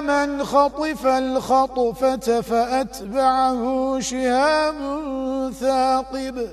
من خطف الخطفة فأتبعه شهاب ثاقب.